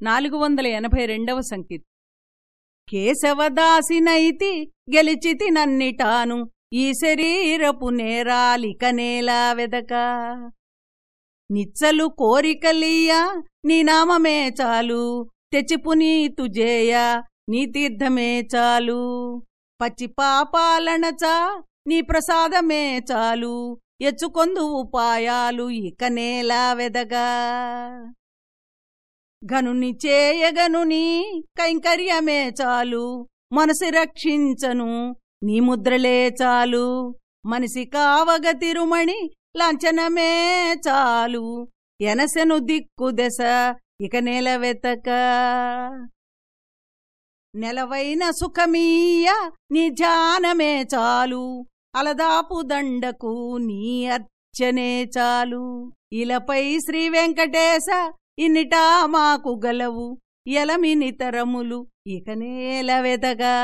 నాలుగు వందల ఎనభై రెండవ సంకిత్ కేశవదాసినైతి గెలిచితి నన్నిటాను ఈ శరీరపు నేరాలిక నేలా వెదక. నిచ్చలు కోరికలియా నీ నామమే చాలు తెచ్చిపునీతు జేయ నీ తీర్థమే చాలు. పచ్చి పాపాలనచా నీ ప్రసాదమే చాలు ఎచ్చుకొందు ఉపాయాలు ఇక నేలా వెదగా గనుని చేయగనుని కైంకర్యమే చాలు. మనసి రక్షించను నీ ముద్రలే చాలు. మనిషి కావగ తిరుమణి లాంఛనమే చాలు. ఎనసెను దిక్కు దశ ఇక నెలవెతక. నెలవైన సుఖమీయ నీ ధ్యానమే చాలు. అలదాపు దండకు నీ అర్చనే చాలు. ఇలపై శ్రీ వెంకటేశ ఇన్నిటా మాకు గలవు ఎలమినితరములు ఇక నేల వెదగా